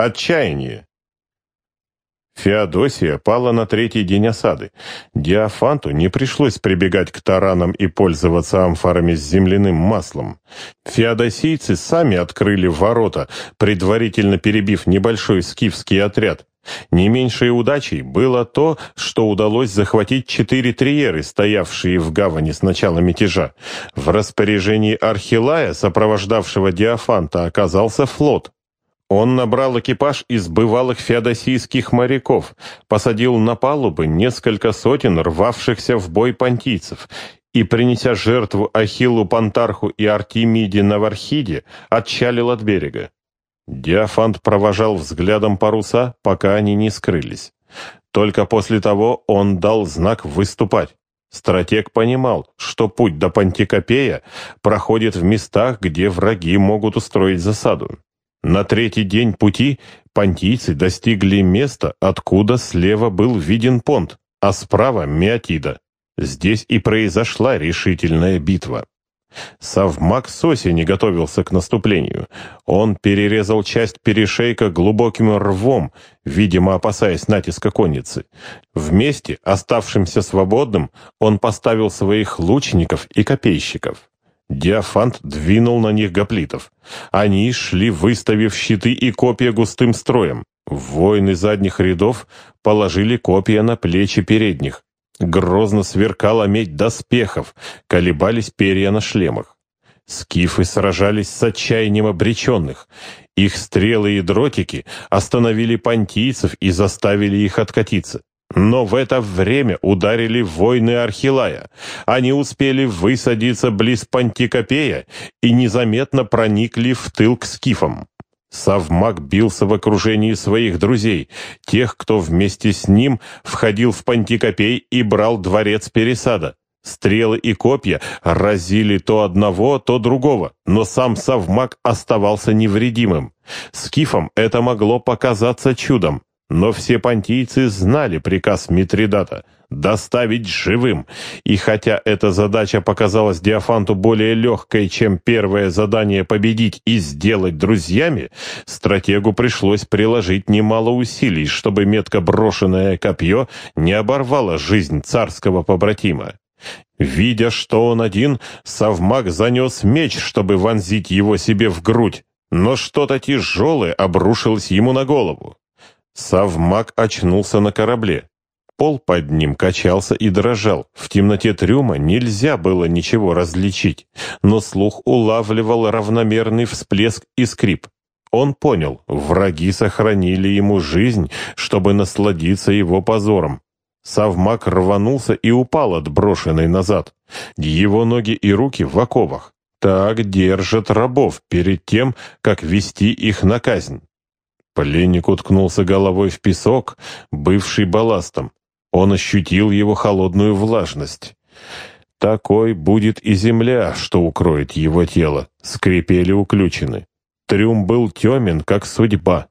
Отчаяние. Феодосия пала на третий день осады. Диафанту не пришлось прибегать к таранам и пользоваться амфорами с земляным маслом. Феодосийцы сами открыли ворота, предварительно перебив небольшой скифский отряд. Не меньшей удачей было то, что удалось захватить четыре триеры, стоявшие в гавани с начала мятежа. В распоряжении Архилая, сопровождавшего Диафанта, оказался флот. Он набрал экипаж из бывалых феодосийских моряков, посадил на палубы несколько сотен рвавшихся в бой понтийцев и, принеся жертву Ахиллу Пантарху и Артемиде Навархиде, отчалил от берега. Диафант провожал взглядом паруса, пока они не скрылись. Только после того он дал знак выступать. Стратег понимал, что путь до Пантикопея проходит в местах, где враги могут устроить засаду. На третий день пути понтийцы достигли места, откуда слева был виден понт, а справа — Меотида. Здесь и произошла решительная битва. Савмак с осени готовился к наступлению. Он перерезал часть перешейка глубоким рвом, видимо, опасаясь натиска конницы. Вместе, оставшимся свободным, он поставил своих лучников и копейщиков. Диафант двинул на них гоплитов. Они шли, выставив щиты и копья густым строем. Воины задних рядов положили копья на плечи передних. Грозно сверкала медь доспехов, колебались перья на шлемах. Скифы сражались с отчаянием обреченных. Их стрелы и дротики остановили понтийцев и заставили их откатиться. Но в это время ударили войны Архилая. Они успели высадиться близ Пантикопея и незаметно проникли в тыл к скифам. Савмак бился в окружении своих друзей, тех, кто вместе с ним входил в Пантикопей и брал дворец Пересада. Стрелы и копья разили то одного, то другого, но сам Савмак оставался невредимым. Скифам это могло показаться чудом, но все понтийцы знали приказ Митридата — доставить живым, и хотя эта задача показалась Диофанту более легкой, чем первое задание победить и сделать друзьями, стратегу пришлось приложить немало усилий, чтобы метко брошенное копье не оборвало жизнь царского побратима. Видя, что он один, совмак занес меч, чтобы вонзить его себе в грудь, но что-то тяжелое обрушилось ему на голову. Савмак очнулся на корабле. Пол под ним качался и дрожал. В темноте трюма нельзя было ничего различить, но слух улавливал равномерный всплеск и скрип. Он понял, враги сохранили ему жизнь, чтобы насладиться его позором. Савмак рванулся и упал, отброшенный назад. Его ноги и руки в оковах. Так держат рабов перед тем, как вести их на казнь. Пленник уткнулся головой в песок, бывший балластом. Он ощутил его холодную влажность. Такой будет и земля, что укроет его тело, скрипели уключены. Трюм был темен, как судьба.